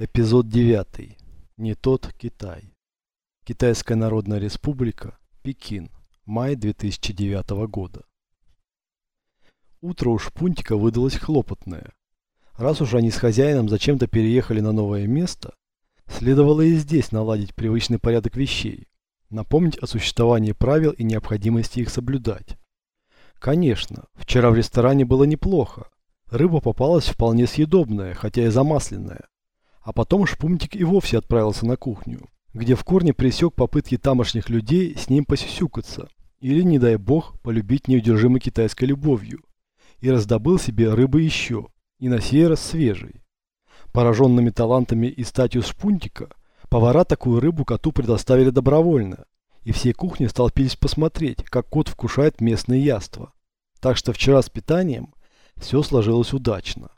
Эпизод 9. Не тот Китай. Китайская Народная Республика, Пекин, май 2009 года. Утро у Шпунтика выдалось хлопотное. Раз уж они с хозяином зачем-то переехали на новое место, следовало и здесь наладить привычный порядок вещей, напомнить о существовании правил и необходимости их соблюдать. Конечно, вчера в ресторане было неплохо. Рыба попалась вполне съедобная, хотя и замасленная. А потом Шпумтик и вовсе отправился на кухню, где в корне пресек попытки тамошних людей с ним посюсюкаться, или, не дай бог, полюбить неудержимой китайской любовью, и раздобыл себе рыбы еще, и на сей раз свежей. Пораженными талантами и статью Шпунтика, повара такую рыбу коту предоставили добровольно, и все кухни столпились посмотреть, как кот вкушает местные яства. Так что вчера с питанием все сложилось удачно.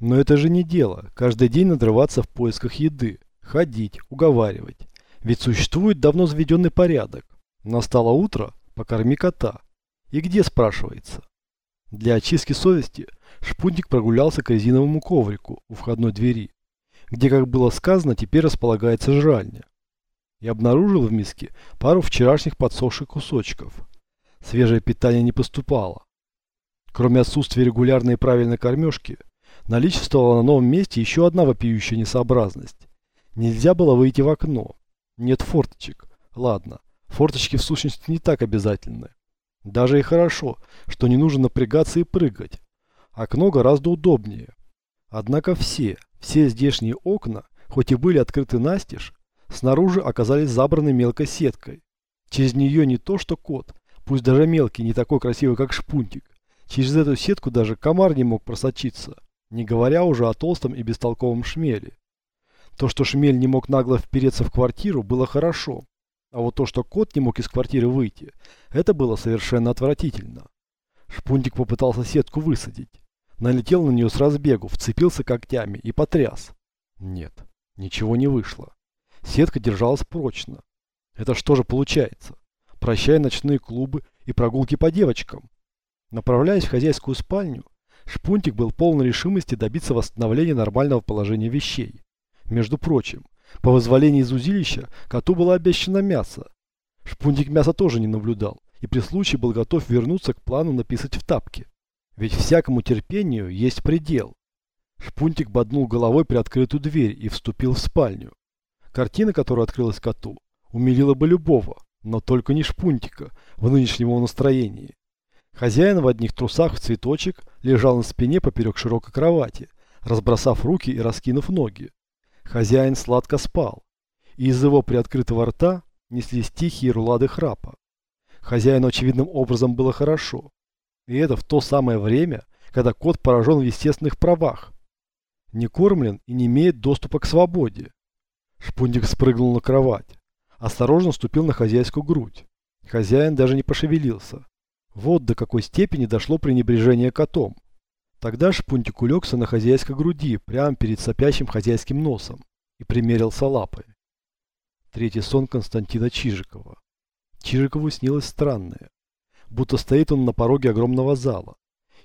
Но это же не дело, каждый день надрываться в поисках еды, ходить, уговаривать. Ведь существует давно заведенный порядок. Настало утро, покорми кота. И где, спрашивается? Для очистки совести Шпунтик прогулялся к резиновому коврику у входной двери, где, как было сказано, теперь располагается жральня. И обнаружил в миске пару вчерашних подсохших кусочков. Свежее питание не поступало. Кроме отсутствия регулярной и правильной кормежки, наличествовала на новом месте еще одна вопиющая несообразность. Нельзя было выйти в окно. Нет форточек. Ладно, форточки в сущности не так обязательны. Даже и хорошо, что не нужно напрягаться и прыгать. Окно гораздо удобнее. Однако все, все здешние окна, хоть и были открыты настежь, снаружи оказались забраны мелкой сеткой. Через нее не то что кот, пусть даже мелкий, не такой красивый, как шпунтик. Через эту сетку даже комар не мог просочиться не говоря уже о толстом и бестолковом шмеле. То, что шмель не мог нагло впереться в квартиру, было хорошо. А вот то, что кот не мог из квартиры выйти, это было совершенно отвратительно. Шпунтик попытался сетку высадить. Налетел на нее с разбегу, вцепился когтями и потряс. Нет, ничего не вышло. Сетка держалась прочно. Это что же получается? Прощай ночные клубы и прогулки по девочкам. Направляясь в хозяйскую спальню, Шпунтик был полон решимости добиться восстановления нормального положения вещей. Между прочим, по вызволении из узилища коту было обещано мясо. Шпунтик мяса тоже не наблюдал и при случае был готов вернуться к плану написать в тапке. Ведь всякому терпению есть предел. Шпунтик боднул головой при открытую дверь и вступил в спальню. Картина, которая открылась коту, умилила бы любого, но только не Шпунтика в нынешнем его настроении. Хозяин в одних трусах в цветочек лежал на спине поперек широкой кровати, разбросав руки и раскинув ноги. Хозяин сладко спал, и из его приоткрытого рта неслись тихие рулады храпа. Хозяину очевидным образом было хорошо. И это в то самое время, когда кот поражен в естественных правах. Не кормлен и не имеет доступа к свободе. Шпундик спрыгнул на кровать. Осторожно ступил на хозяйскую грудь. Хозяин даже не пошевелился. Вот до какой степени дошло пренебрежение котом. Тогда Шпунтик улегся на хозяйской груди, прямо перед сопящим хозяйским носом, и примерился лапой. Третий сон Константина Чижикова. Чижикову снилось странное. Будто стоит он на пороге огромного зала,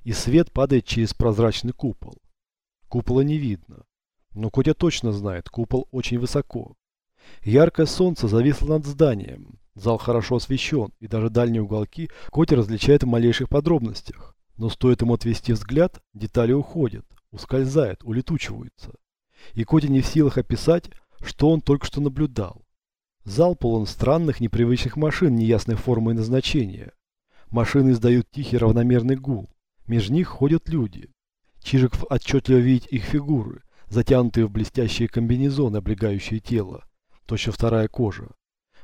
и свет падает через прозрачный купол. Купола не видно. Но Котя точно знает, купол очень высоко. Яркое солнце зависло над зданием, Зал хорошо освещен, и даже дальние уголки Коти различает в малейших подробностях. Но стоит ему отвести взгляд, детали уходят, ускользают, улетучиваются. И Коти не в силах описать, что он только что наблюдал. Зал полон странных, непривычных машин неясной формы и назначения. Машины издают тихий равномерный гул. Между них ходят люди. Чижиков отчетливо видит их фигуры, затянутые в блестящие комбинезоны, облегающие тело. Точно вторая кожа.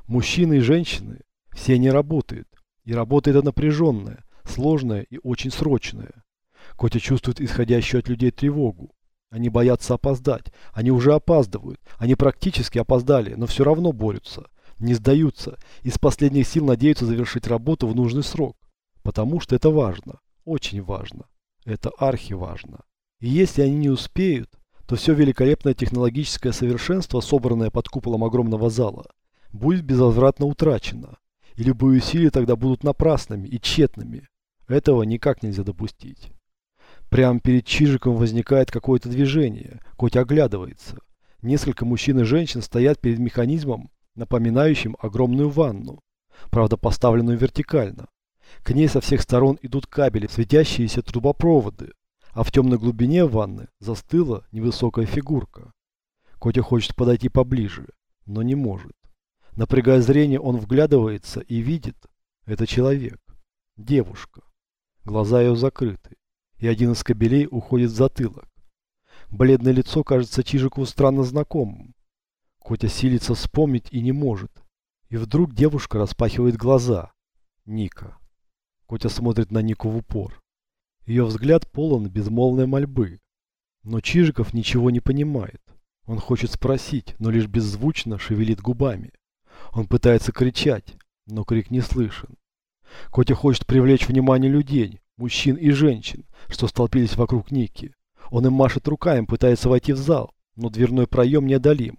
Мужчины и женщины, все они работают. И работа эта напряженная, сложная и очень срочная. Котя чувствует исходящую от людей тревогу. Они боятся опоздать. Они уже опаздывают. Они практически опоздали, но все равно борются. Не сдаются. Из последних сил надеются завершить работу в нужный срок. Потому что это важно. Очень важно. Это архиважно. И если они не успеют, то все великолепное технологическое совершенство, собранное под куполом огромного зала, будет безвозвратно утрачено, и любые усилия тогда будут напрасными и тщетными. Этого никак нельзя допустить. Прямо перед Чижиком возникает какое-то движение, Котя оглядывается. Несколько мужчин и женщин стоят перед механизмом, напоминающим огромную ванну, правда поставленную вертикально. К ней со всех сторон идут кабели, светящиеся трубопроводы, а в темной глубине ванны застыла невысокая фигурка. Котя хочет подойти поближе, но не может. Напрягая зрение, он вглядывается и видит, это человек, девушка. Глаза ее закрыты, и один из кабелей уходит в затылок. Бледное лицо кажется Чижикову странно знакомым. Котя силится вспомнить и не может. И вдруг девушка распахивает глаза. Ника. Котя смотрит на Нику в упор. Ее взгляд полон безмолвной мольбы. Но Чижиков ничего не понимает. Он хочет спросить, но лишь беззвучно шевелит губами. Он пытается кричать, но крик не слышен. Котя хочет привлечь внимание людей, мужчин и женщин, что столпились вокруг Ники. Он им машет руками, пытается войти в зал, но дверной проем неодолим.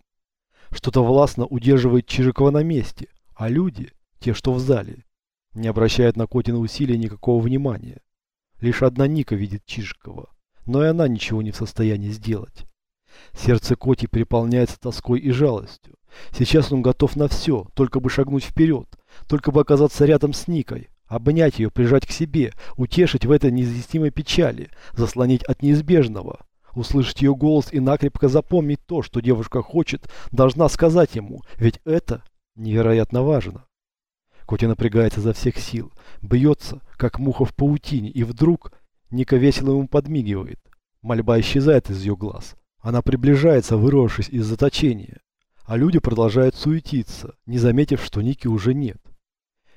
Что-то властно удерживает Чижикова на месте, а люди, те, что в зале, не обращают на Котина усилия никакого внимания. Лишь одна Ника видит Чижикова, но и она ничего не в состоянии сделать. Сердце Коти переполняется тоской и жалостью. Сейчас он готов на все, только бы шагнуть вперед, только бы оказаться рядом с Никой, обнять ее, прижать к себе, утешить в этой неизъяснимой печали, заслонить от неизбежного, услышать ее голос и накрепко запомнить то, что девушка хочет, должна сказать ему, ведь это невероятно важно. Котя напрягается за всех сил, бьется, как муха в паутине, и вдруг Ника весело ему подмигивает. Мольба исчезает из ее глаз. Она приближается, вырвавшись из заточения. А люди продолжают суетиться, не заметив, что Ники уже нет.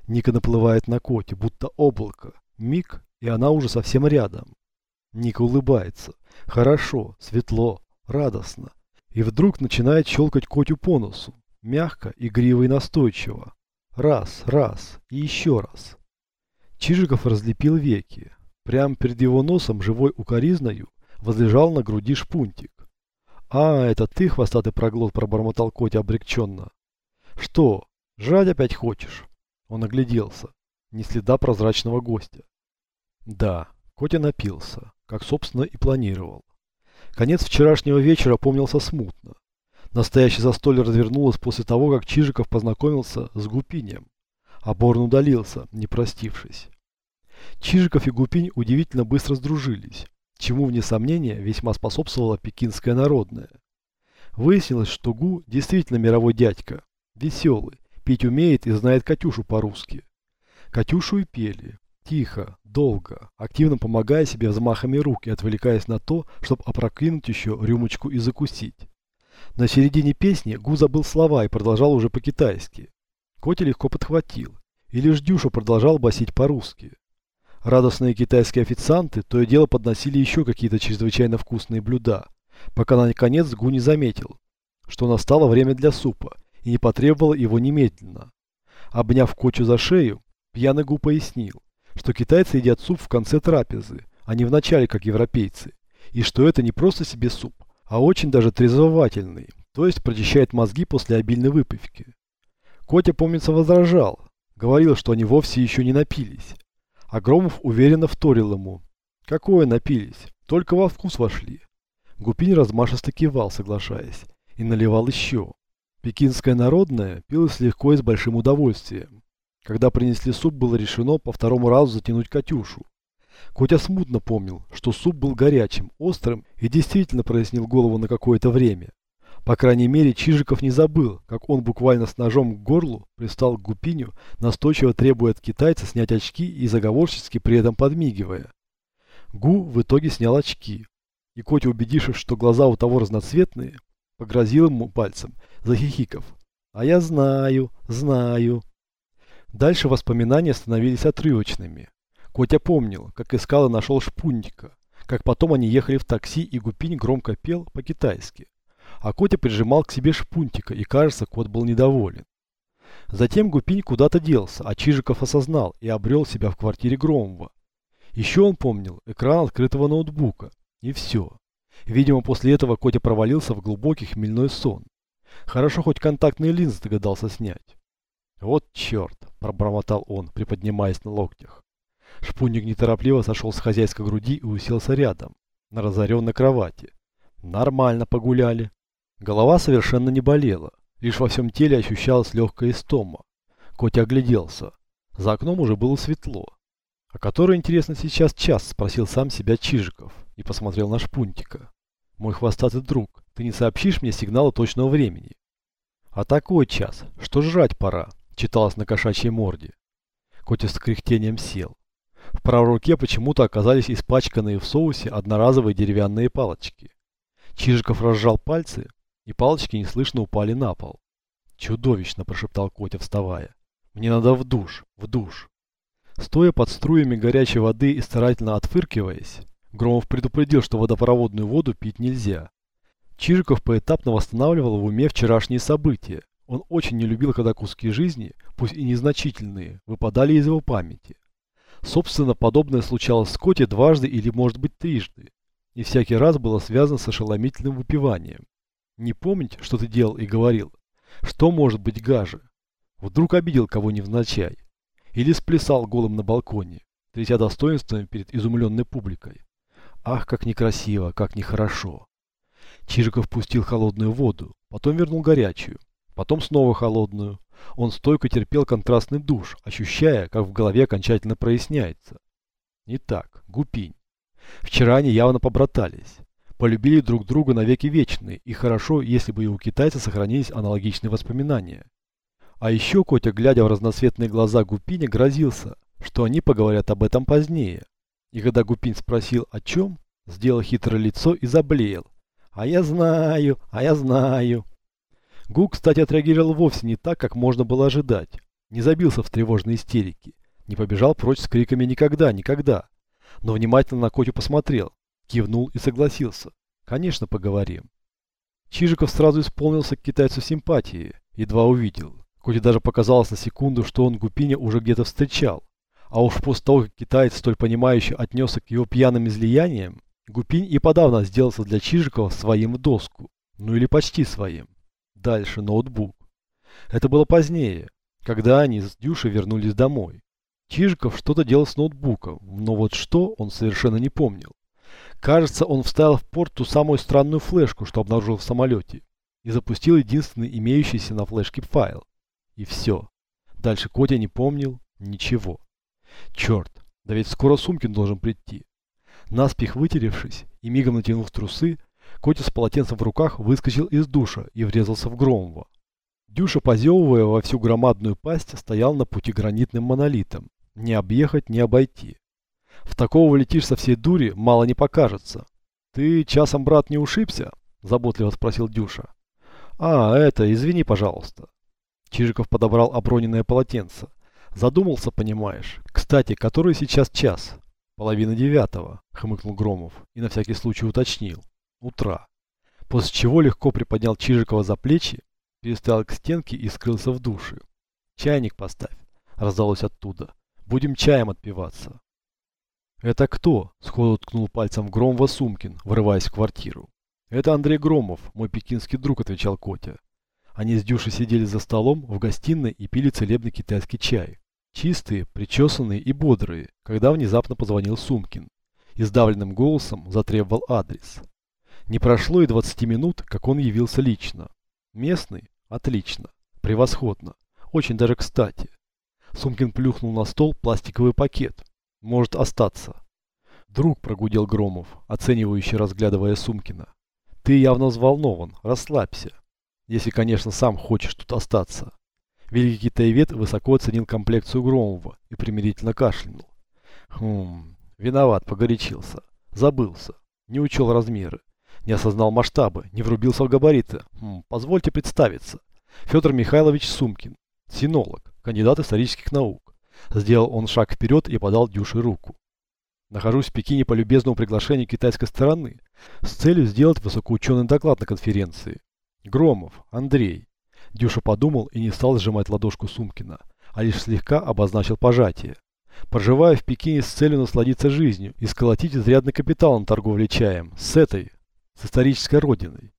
Ника наплывает на коте, будто облако. Миг, и она уже совсем рядом. Ника улыбается. Хорошо, светло, радостно. И вдруг начинает щелкать котю по носу. Мягко, игриво и настойчиво. Раз, раз и еще раз. Чижиков разлепил веки. Прямо перед его носом, живой укоризною, возлежал на груди шпунтик. «А, это ты, хвостатый проглот», — пробормотал Котя облегченно. «Что, жрать опять хочешь?» Он огляделся. Ни следа прозрачного гостя. Да, Котя напился, как, собственно, и планировал. Конец вчерашнего вечера помнился смутно. Настоящее застолье развернулось после того, как Чижиков познакомился с Гупинем, а Борн удалился, не простившись. Чижиков и Гупинь удивительно быстро сдружились чему, вне сомнения, весьма способствовала пекинская народная. Выяснилось, что Гу действительно мировой дядька, веселый, петь умеет и знает Катюшу по-русски. Катюшу и пели, тихо, долго, активно помогая себе взмахами рук и отвлекаясь на то, чтобы опрокинуть еще рюмочку и закусить. На середине песни Гу забыл слова и продолжал уже по-китайски. Котя легко подхватил, и лишь Дюша продолжал басить по-русски. Радостные китайские официанты то и дело подносили еще какие-то чрезвычайно вкусные блюда, пока наконец Гу не заметил, что настало время для супа и не потребовал его немедленно. Обняв Кочу за шею, пьяный Гу пояснил, что китайцы едят суп в конце трапезы, а не в начале, как европейцы, и что это не просто себе суп, а очень даже трезвовательный, то есть прочищает мозги после обильной выпивки. Котя, помнится, возражал, говорил, что они вовсе еще не напились, а Громов уверенно вторил ему. Какое напились, только во вкус вошли. Гупин размашисто кивал, соглашаясь, и наливал еще. Пекинская народная пилась легко и с большим удовольствием. Когда принесли суп, было решено по второму разу затянуть Катюшу. Котя смутно помнил, что суп был горячим, острым и действительно прояснил голову на какое-то время. По крайней мере, Чижиков не забыл, как он буквально с ножом к горлу пристал к Гупиню, настойчиво требуя от китайца снять очки и заговорчески при этом подмигивая. Гу в итоге снял очки, и Котя, убедившись, что глаза у того разноцветные, погрозил ему пальцем, захихиков. «А я знаю, знаю». Дальше воспоминания становились отрывочными. Котя помнил, как искал и нашел шпунтика, как потом они ехали в такси, и Гупинь громко пел по-китайски а Котя прижимал к себе шпунтика, и, кажется, кот был недоволен. Затем Гупинь куда-то делся, а Чижиков осознал и обрел себя в квартире Громова. Еще он помнил экран открытого ноутбука. И все. Видимо, после этого Котя провалился в глубокий хмельной сон. Хорошо, хоть контактные линзы догадался снять. «Вот черт!» – пробормотал он, приподнимаясь на локтях. Шпунник неторопливо сошел с хозяйской груди и уселся рядом, на разоренной кровати. «Нормально погуляли». Голова совершенно не болела, лишь во всем теле ощущалась легкая истома. Котя огляделся. За окном уже было светло. «А который, интересно, сейчас час?» – спросил сам себя Чижиков и посмотрел на Шпунтика. «Мой хвостатый друг, ты не сообщишь мне сигнала точного времени?» «А такой час, что жрать пора», – читалось на кошачьей морде. Котя с кряхтением сел. В правой руке почему-то оказались испачканные в соусе одноразовые деревянные палочки. Чижиков разжал пальцы, и палочки неслышно упали на пол. «Чудовищно!» – прошептал Котя, вставая. «Мне надо в душ, в душ!» Стоя под струями горячей воды и старательно отфыркиваясь, Громов предупредил, что водопроводную воду пить нельзя. Чижиков поэтапно восстанавливал в уме вчерашние события. Он очень не любил, когда куски жизни, пусть и незначительные, выпадали из его памяти. Собственно, подобное случалось с Коте дважды или, может быть, трижды. И всякий раз было связано с ошеломительным выпиванием. Не помнить, что ты делал и говорил. Что может быть гаже? Вдруг обидел кого невзначай. Или сплясал голым на балконе, тряся достоинствами перед изумленной публикой. Ах, как некрасиво, как нехорошо. Чижиков пустил холодную воду, потом вернул горячую, потом снова холодную. Он стойко терпел контрастный душ, ощущая, как в голове окончательно проясняется. Итак, Гупинь. Вчера они явно побратались. Полюбили друг друга навеки вечные, и хорошо, если бы и у китайца сохранились аналогичные воспоминания. А еще Котя, глядя в разноцветные глаза Гупиня, грозился, что они поговорят об этом позднее. И когда Гупин спросил о чем, сделал хитрое лицо и заблеял. «А я знаю, а я знаю». Гу, кстати, отреагировал вовсе не так, как можно было ожидать. Не забился в тревожной истерике. Не побежал прочь с криками «никогда, никогда». Но внимательно на Котю посмотрел, кивнул и согласился. «Конечно, поговорим». Чижиков сразу исполнился к китайцу симпатии, едва увидел. Хоть и даже показалось на секунду, что он Гупиня уже где-то встречал. А уж после того, как китаец столь понимающе отнесся к его пьяным излияниям, Гупинь и подавно сделался для Чижикова своим в доску. Ну или почти своим. Дальше ноутбук. Это было позднее, когда они с Дюшей вернулись домой. Чижиков что-то делал с ноутбуком, но вот что он совершенно не помнил. Кажется, он вставил в порт ту самую странную флешку, что обнаружил в самолете, и запустил единственный имеющийся на флешке файл. И все. Дальше Котя не помнил ничего. Черт, да ведь скоро Сумкин должен прийти. Наспех вытеревшись и мигом натянув трусы, Котя с полотенцем в руках выскочил из душа и врезался в Громова. Дюша, позевывая во всю громадную пасть, стоял на пути гранитным монолитом. Не объехать, не обойти. В такого летишь со всей дури, мало не покажется. «Ты часом, брат, не ушибся?» – заботливо спросил Дюша. «А, это, извини, пожалуйста». Чижиков подобрал оброненное полотенце. Задумался, понимаешь. Кстати, который сейчас час? Половина девятого, хмыкнул Громов и на всякий случай уточнил. Утра. После чего легко приподнял Чижикова за плечи, переставил к стенке и скрылся в душе. «Чайник поставь», — раздалось оттуда. «Будем чаем отпиваться». «Это кто?» — сходу ткнул пальцем Громова Сумкин, врываясь в квартиру. «Это Андрей Громов, мой пекинский друг», — отвечал Котя. Они с Дюшей сидели за столом в гостиной и пили целебный китайский чай. Чистые, причесанные и бодрые, когда внезапно позвонил Сумкин. И сдавленным голосом затребовал адрес. Не прошло и 20 минут, как он явился лично. Местный? Отлично. Превосходно. Очень даже кстати. Сумкин плюхнул на стол пластиковый пакет. Может остаться. Друг прогудел Громов, оценивающий разглядывая Сумкина. Ты явно взволнован, расслабься. Если, конечно, сам хочешь тут остаться. Великий китаевед высоко оценил комплекцию Громова и примирительно кашлянул. Хм, виноват, погорячился. Забылся. Не учел размеры. Не осознал масштабы, не врубился в габариты. Хм, позвольте представиться. Федор Михайлович Сумкин. Синолог, кандидат исторических наук. Сделал он шаг вперед и подал Дюше руку. Нахожусь в Пекине по любезному приглашению китайской стороны с целью сделать высокоученый доклад на конференции. Громов, Андрей. Дюша подумал и не стал сжимать ладошку Сумкина, а лишь слегка обозначил пожатие. Проживая в Пекине с целью насладиться жизнью и сколотить изрядный капитал на торговле чаем, с этой, с исторической родиной.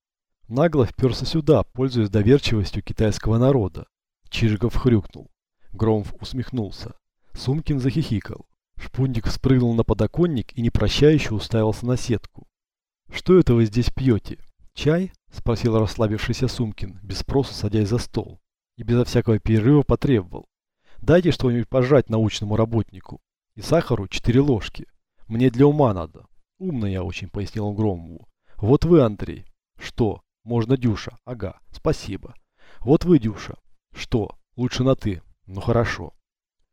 Нагло вперся сюда, пользуясь доверчивостью китайского народа. Чижиков хрюкнул. Громов усмехнулся. Сумкин захихикал. Шпундик спрыгнул на подоконник и непрощающе уставился на сетку. «Что это вы здесь пьете? Чай?» Спросил расслабившийся Сумкин, без спроса садясь за стол. И безо всякого перерыва потребовал. Дайте что-нибудь пожрать научному работнику. И сахару четыре ложки. Мне для ума надо. Умно я очень, пояснил Громову. Вот вы, Андрей. Что? Можно Дюша. Ага, спасибо. Вот вы, Дюша. Что? Лучше на ты. Ну хорошо.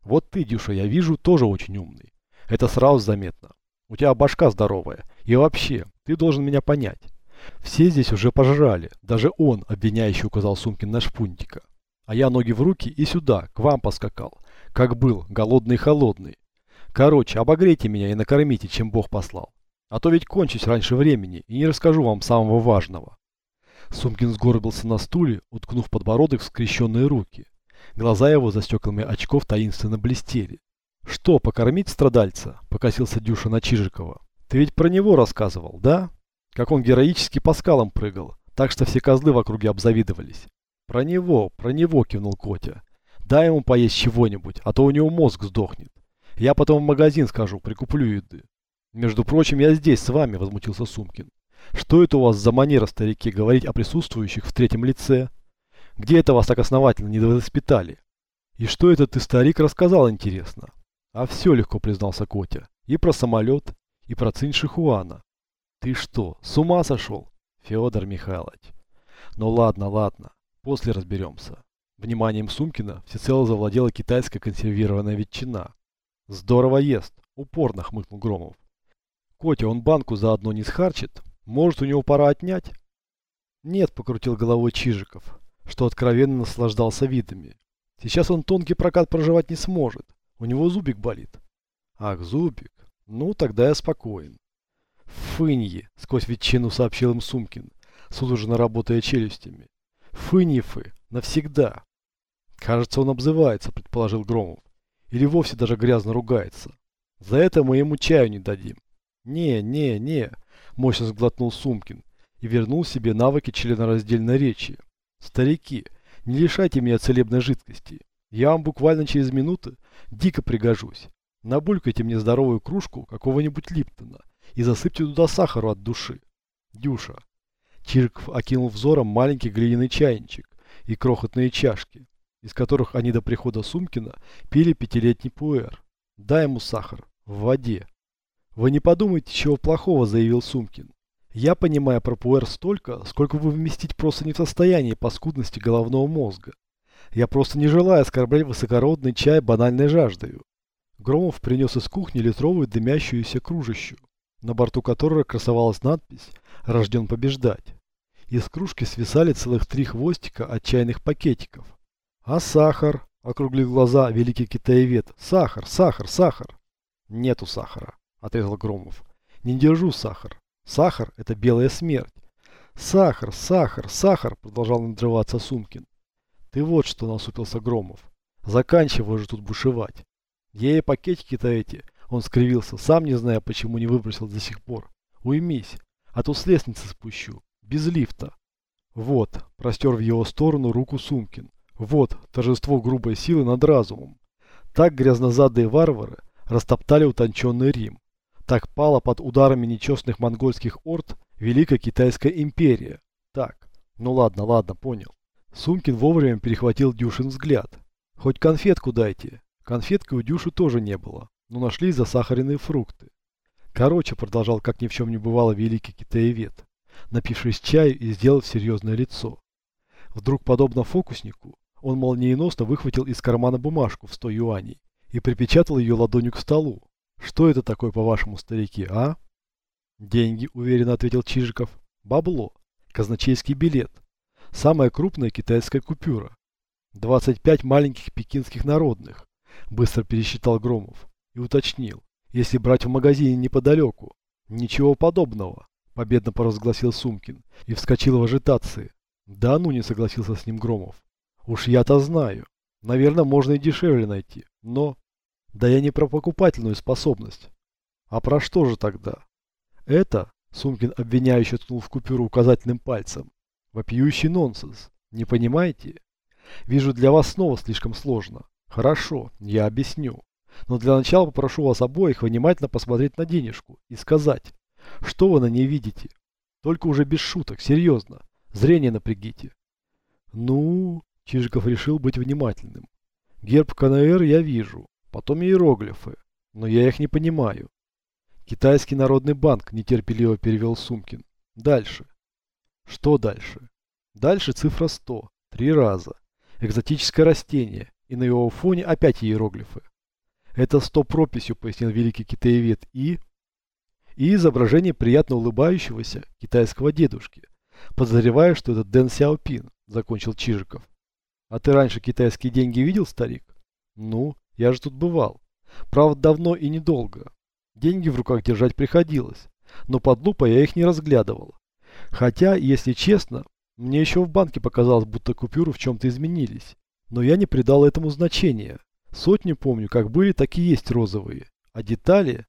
Вот ты, Дюша, я вижу, тоже очень умный. Это сразу заметно. У тебя башка здоровая. И вообще, ты должен меня понять. Все здесь уже пожрали. Даже он, обвиняющий, указал Сумкин на шпунтика. А я ноги в руки и сюда, к вам поскакал. Как был, голодный-холодный. Короче, обогрейте меня и накормите, чем Бог послал. А то ведь кончусь раньше времени и не расскажу вам самого важного. Сумкин сгорбился на стуле, уткнув подбородок в скрещенные руки. Глаза его за стеклами очков таинственно блестели. «Что, покормить страдальца?» – покосился Дюша на Чижикова. «Ты ведь про него рассказывал, да? Как он героически по скалам прыгал, так что все козлы в округе обзавидовались». «Про него, про него!» – кивнул Котя. «Дай ему поесть чего-нибудь, а то у него мозг сдохнет. Я потом в магазин скажу, прикуплю еды». «Между прочим, я здесь с вами», – возмутился Сумкин. «Что это у вас за манера, старики, говорить о присутствующих в третьем лице?» Где это вас так основательно не воспитали? И что это ты, старик, рассказал, интересно? А все легко признался Котя. И про самолет, и про Цинь Шихуана. Ты что, с ума сошел? Федор Михайлович. Ну ладно, ладно, после разберемся. Вниманием Сумкина всецело завладела китайская консервированная ветчина. Здорово ест, упорно хмыкнул Громов. Котя, он банку заодно не схарчит? Может, у него пора отнять? Нет, покрутил головой Чижиков что откровенно наслаждался видами. Сейчас он тонкий прокат проживать не сможет. У него зубик болит. Ах, зубик. Ну, тогда я спокоен. Фыньи, сквозь ветчину сообщил им Сумкин, судорожно работая челюстями. Фыньефы, навсегда. Кажется, он обзывается, предположил Громов. Или вовсе даже грязно ругается. За это мы ему чаю не дадим. Не, не, не, мощно сглотнул Сумкин и вернул себе навыки членораздельной речи. Старики, не лишайте меня целебной жидкости. Я вам буквально через минуту дико пригожусь. Набулькайте мне здоровую кружку какого-нибудь Липтона и засыпьте туда сахару от души. Дюша. Чирков окинул взором маленький глиняный чайничек и крохотные чашки, из которых они до прихода Сумкина пили пятилетний пуэр. Дай ему сахар. В воде. Вы не подумайте, чего плохого, заявил Сумкин. Я понимаю про пуэр столько, сколько вы вместить просто не в состоянии по скудности головного мозга. Я просто не желаю оскорблять высокородный чай банальной жаждою. Громов принес из кухни литровую дымящуюся кружищу, на борту которой красовалась надпись «Рожден побеждать». Из кружки свисали целых три хвостика от чайных пакетиков. «А сахар?» – округлил глаза великий китаевед. «Сахар, сахар, сахар!» «Нету сахара», – отрезал Громов. «Не держу сахар. Сахар – это белая смерть. Сахар, сахар, сахар, продолжал надрываться Сумкин. Ты вот что, насупился Громов. Заканчивай же тут бушевать. Я и пакетики-то эти, он скривился, сам не зная, почему не выбросил до сих пор. Уймись, а то с лестницы спущу, без лифта. Вот, простер в его сторону руку Сумкин. Вот, торжество грубой силы над разумом. Так грязнозадые варвары растоптали утонченный Рим. Так пала под ударами нечестных монгольских орд Великая Китайская империя. Так, ну ладно, ладно, понял. Сумкин вовремя перехватил Дюшин взгляд. Хоть конфетку дайте. Конфетки у Дюши тоже не было, но нашли засахаренные фрукты. Короче, продолжал как ни в чем не бывало великий китаевед, напившись чаю и сделав серьезное лицо. Вдруг, подобно фокуснику, он молниеносно выхватил из кармана бумажку в 100 юаней и припечатал ее ладонью к столу. Что это такое, по-вашему, старики, а? Деньги, уверенно ответил Чижиков. Бабло. Казначейский билет. Самая крупная китайская купюра. 25 маленьких пекинских народных. Быстро пересчитал Громов. И уточнил. Если брать в магазине неподалеку. Ничего подобного. Победно поразгласил Сумкин. И вскочил в ажитации. Да ну не согласился с ним Громов. Уж я-то знаю. Наверное, можно и дешевле найти. Но... Да я не про покупательную способность. А про что же тогда? Это, Сумкин обвиняюще ткнул в купюру указательным пальцем, вопиющий нонсенс. Не понимаете? Вижу, для вас снова слишком сложно. Хорошо, я объясню. Но для начала попрошу вас обоих внимательно посмотреть на денежку и сказать, что вы на ней видите. Только уже без шуток, серьезно. Зрение напрягите. Ну, Чижиков решил быть внимательным. Герб КНР я вижу, потом иероглифы, но я их не понимаю. Китайский народный банк нетерпеливо перевел Сумкин. Дальше. Что дальше? Дальше цифра 100. Три раза. Экзотическое растение. И на его фоне опять иероглифы. Это 100 прописью, пояснил великий китаевед, и... И изображение приятно улыбающегося китайского дедушки. Подозревая, что это Дэн Сяопин, закончил Чижиков. А ты раньше китайские деньги видел, старик? Ну, я же тут бывал. Правда, давно и недолго. Деньги в руках держать приходилось, но под лупой я их не разглядывал. Хотя, если честно, мне еще в банке показалось, будто купюры в чем-то изменились. Но я не придал этому значения. Сотни помню, как были, так и есть розовые. А детали...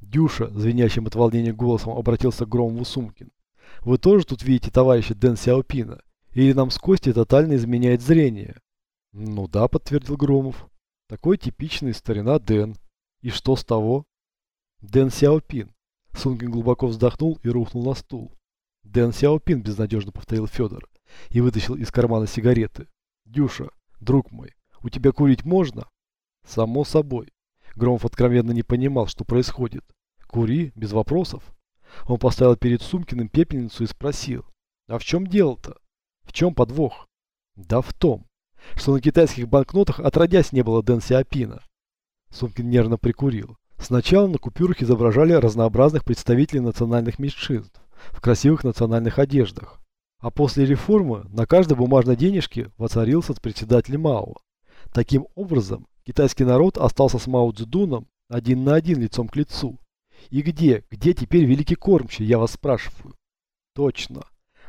Дюша, звенящим от волнения голосом, обратился к Громову Сумкин. Вы тоже тут видите товарища Дэн Сяопина? Или нам с Костей тотально изменяет зрение? Ну да, подтвердил Громов. Такой типичный старина Дэн. И что с того? Дэн Сяопин. Сумкин глубоко вздохнул и рухнул на стул. Дэн Сяопин, безнадежно повторил Федор и вытащил из кармана сигареты. Дюша, друг мой, у тебя курить можно? Само собой. Громов откровенно не понимал, что происходит. Кури, без вопросов. Он поставил перед Сумкиным пепельницу и спросил. А в чем дело-то? В чем подвох? Да в том, что на китайских банкнотах отродясь не было Дэн Сиапина. Сумкин нервно прикурил. Сначала на купюрах изображали разнообразных представителей национальных меньшинств в красивых национальных одеждах. А после реформы на каждой бумажной денежке воцарился председатель Мао. Таким образом, китайский народ остался с Мао Цзэдуном один на один лицом к лицу. И где, где теперь великий кормчий, я вас спрашиваю? Точно,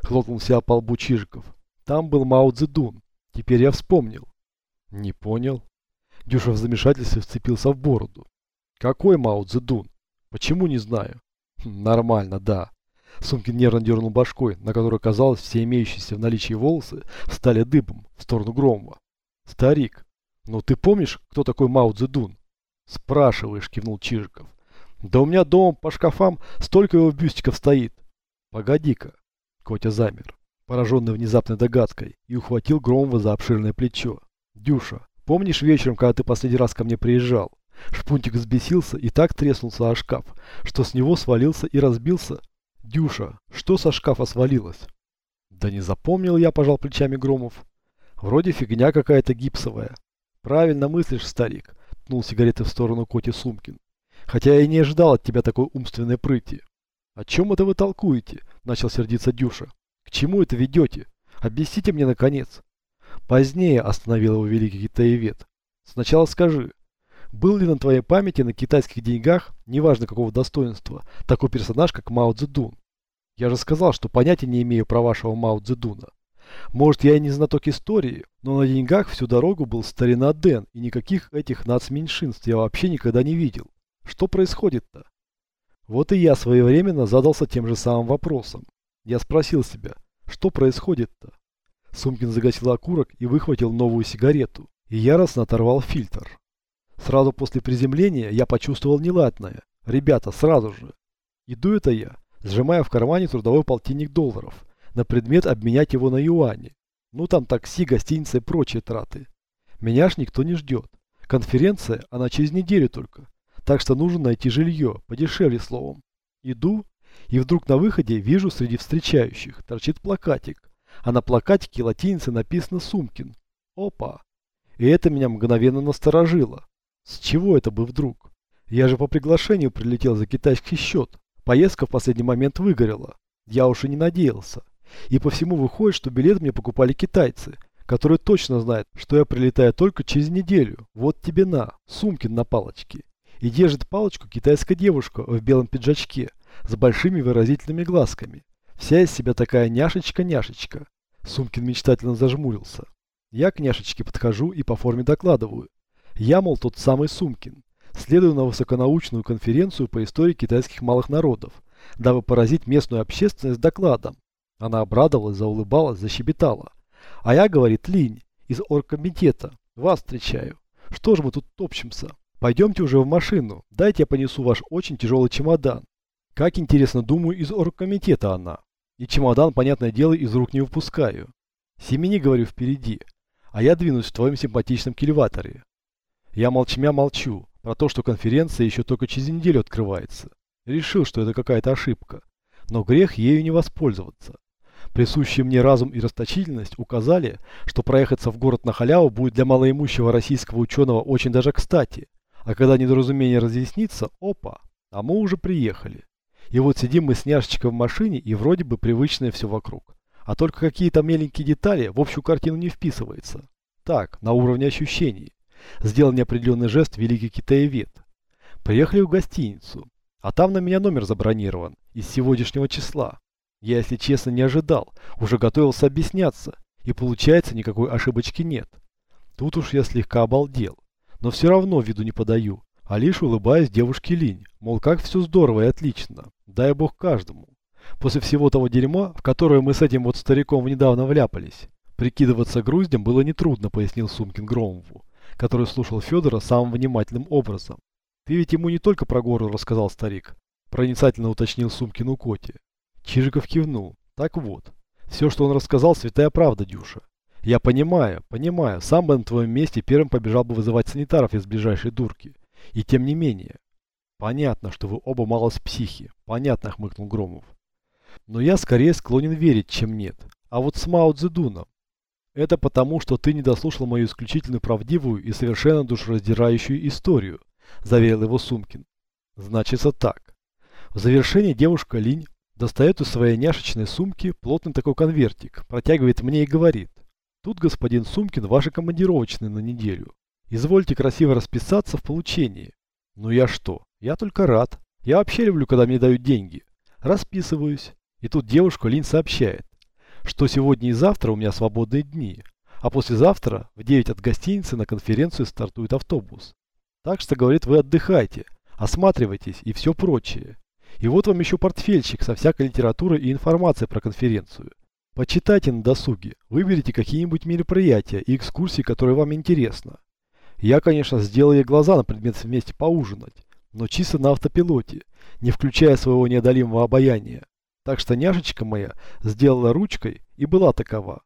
хлопнул себя по лбу Чижиков. Там был Мао Цзэдун. Теперь я вспомнил. Не понял. Дюша в замешательстве вцепился в бороду. Какой Мао Цзэдун? Почему не знаю? Хм, нормально, да. Сумкин нервно дернул башкой, на которой, казалось, все имеющиеся в наличии волосы стали дыбом в сторону Громова. Старик, ну ты помнишь, кто такой Мао Цзэдун? Спрашиваешь, кивнул Чижиков. Да у меня дома по шкафам столько его бюстиков стоит. Погоди-ка. Котя замер, пораженный внезапной догадкой, и ухватил Громова за обширное плечо. Дюша, помнишь вечером, когда ты последний раз ко мне приезжал? Шпунтик взбесился и так треснулся о шкаф, что с него свалился и разбился. Дюша, что со шкафа свалилось? Да не запомнил я, пожал плечами Громов. Вроде фигня какая-то гипсовая. Правильно мыслишь, старик, ткнул сигареты в сторону Коти Сумкин. Хотя я и не ожидал от тебя такой умственной прыти. О чем это вы толкуете? Начал сердиться Дюша. К чему это ведете? Объясните мне наконец. Позднее остановил его великий китаевед. Сначала скажи, был ли на твоей памяти на китайских деньгах, неважно какого достоинства, такой персонаж, как Мао Цзэдун? Я же сказал, что понятия не имею про вашего Мао Цзэдуна. Может, я и не знаток истории, но на деньгах всю дорогу был старина Дэн, и никаких этих нацменьшинств я вообще никогда не видел. Что происходит-то? Вот и я своевременно задался тем же самым вопросом. Я спросил себя, что происходит-то? Сумкин загасил окурок и выхватил новую сигарету, и яростно оторвал фильтр. Сразу после приземления я почувствовал неладное. Ребята, сразу же. Иду это я, сжимая в кармане трудовой полтинник долларов, на предмет обменять его на юани. Ну там такси, гостиница и прочие траты. Меня ж никто не ждет. Конференция, она через неделю только. Так что нужно найти жилье, подешевле словом. Иду, и вдруг на выходе вижу среди встречающих торчит плакатик. А на плакатике латиницей написано «Сумкин». Опа! И это меня мгновенно насторожило. С чего это бы вдруг? Я же по приглашению прилетел за китайский счет. Поездка в последний момент выгорела. Я уж и не надеялся. И по всему выходит, что билет мне покупали китайцы, которые точно знают, что я прилетаю только через неделю. Вот тебе на, Сумкин на палочке и держит палочку китайская девушка в белом пиджачке с большими выразительными глазками. Вся из себя такая няшечка-няшечка. Сумкин мечтательно зажмурился. Я к няшечке подхожу и по форме докладываю. Я, мол, тот самый Сумкин. Следую на высоконаучную конференцию по истории китайских малых народов, дабы поразить местную общественность докладом. Она обрадовалась, заулыбалась, защебетала. А я, говорит, Линь, из оргкомитета. Вас встречаю. Что же мы тут топчемся? Пойдемте уже в машину, дайте я понесу ваш очень тяжелый чемодан. Как интересно, думаю, из оргкомитета она. И чемодан, понятное дело, из рук не выпускаю. Семени, говорю, впереди, а я двинусь в твоем симпатичном кильваторе. Я молчмя молчу про то, что конференция еще только через неделю открывается. Решил, что это какая-то ошибка, но грех ею не воспользоваться. Присущие мне разум и расточительность указали, что проехаться в город на халяву будет для малоимущего российского ученого очень даже кстати. А когда недоразумение разъяснится, опа, а мы уже приехали. И вот сидим мы с няшечкой в машине и вроде бы привычное все вокруг. А только какие-то меленькие детали в общую картину не вписываются. Так, на уровне ощущений. Сделал неопределенный жест великий китаевед. Приехали в гостиницу, а там на меня номер забронирован из сегодняшнего числа. Я, если честно, не ожидал, уже готовился объясняться, и получается никакой ошибочки нет. Тут уж я слегка обалдел, но все равно виду не подаю, а лишь улыбаюсь девушке Линь, мол, как все здорово и отлично, дай бог каждому. После всего того дерьма, в которое мы с этим вот стариком недавно вляпались, прикидываться груздем было нетрудно, пояснил Сумкин Громову, который слушал Федора самым внимательным образом. Ты ведь ему не только про гору рассказал старик, проницательно уточнил Сумкин у Коти. Чижиков кивнул. Так вот, все, что он рассказал, святая правда, Дюша. Я понимаю, понимаю, сам бы на твоем месте первым побежал бы вызывать санитаров из ближайшей дурки. И тем не менее. Понятно, что вы оба мало с психи. Понятно, хмыкнул Громов. Но я скорее склонен верить, чем нет. А вот с Мао Цзэдуном. Это потому, что ты не дослушал мою исключительно правдивую и совершенно душераздирающую историю, заверил его Сумкин. Значится так. В завершении девушка Линь достает из своей няшечной сумки плотный такой конвертик, протягивает мне и говорит. Тут, господин Сумкин, ваши командировочные на неделю. Извольте красиво расписаться в получении. Ну я что? Я только рад. Я вообще люблю, когда мне дают деньги. Расписываюсь. И тут девушка Лин сообщает, что сегодня и завтра у меня свободные дни, а послезавтра в 9 от гостиницы на конференцию стартует автобус. Так что, говорит, вы отдыхайте, осматривайтесь и все прочее. И вот вам еще портфельчик со всякой литературой и информацией про конференцию. Почитайте на досуге, выберите какие-нибудь мероприятия и экскурсии, которые вам интересно. Я, конечно, сделал ей глаза на предмет вместе поужинать, но чисто на автопилоте, не включая своего неодолимого обаяния. Так что няшечка моя сделала ручкой и была такова.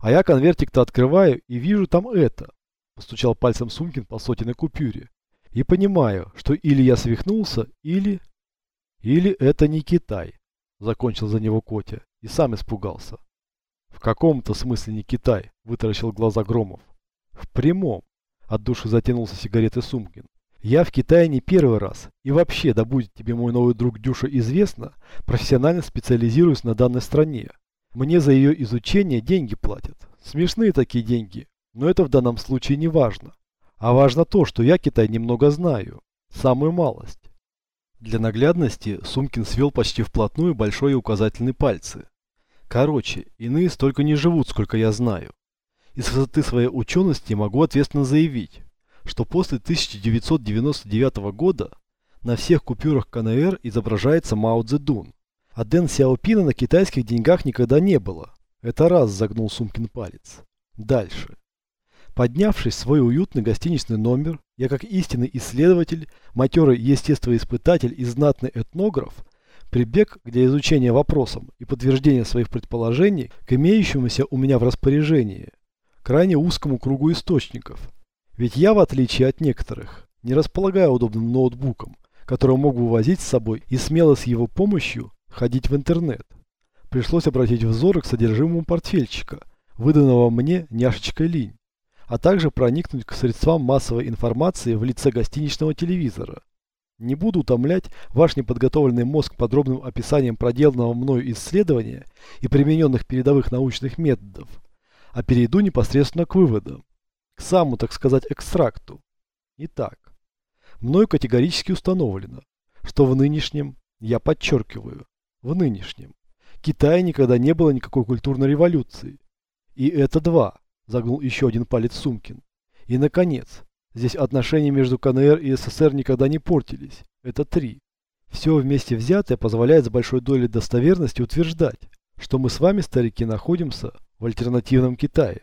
А я конвертик-то открываю и вижу там это. Постучал пальцем Сумкин по сотенной купюре. И понимаю, что или я свихнулся, или... Или это не Китай. Закончил за него Котя и сам испугался. В каком-то смысле не Китай, вытаращил глаза Громов. В прямом. От души затянулся сигареты Сумкин. Я в Китае не первый раз. И вообще, да будет тебе мой новый друг Дюша известно, профессионально специализируюсь на данной стране. Мне за ее изучение деньги платят. Смешные такие деньги, но это в данном случае не важно. А важно то, что я Китай немного знаю. Самую малость. Для наглядности Сумкин свел почти вплотную большой и указательный пальцы. Короче, иные столько не живут, сколько я знаю. Из высоты своей учености могу ответственно заявить, что после 1999 года на всех купюрах КНР изображается Мао Цзэдун, а Дэн Сяопина на китайских деньгах никогда не было. Это раз загнул Сумкин палец. Дальше. Поднявшись в свой уютный гостиничный номер, я как истинный исследователь, матерый естествоиспытатель и знатный этнограф прибег для изучения вопросов и подтверждения своих предположений к имеющемуся у меня в распоряжении крайне узкому кругу источников – ведь я, в отличие от некоторых, не располагаю удобным ноутбуком, который мог бы возить с собой и смело с его помощью ходить в интернет. Пришлось обратить взоры к содержимому портфельчика, выданного мне няшечкой линь, а также проникнуть к средствам массовой информации в лице гостиничного телевизора. Не буду утомлять ваш неподготовленный мозг подробным описанием проделанного мною исследования и примененных передовых научных методов, а перейду непосредственно к выводам к самому, так сказать, экстракту. Итак, мною категорически установлено, что в нынешнем, я подчеркиваю, в нынешнем, Китае никогда не было никакой культурной революции. И это два, загнул еще один палец Сумкин. И, наконец, здесь отношения между КНР и СССР никогда не портились. Это три. Все вместе взятое позволяет с большой долей достоверности утверждать, что мы с вами, старики, находимся в альтернативном Китае.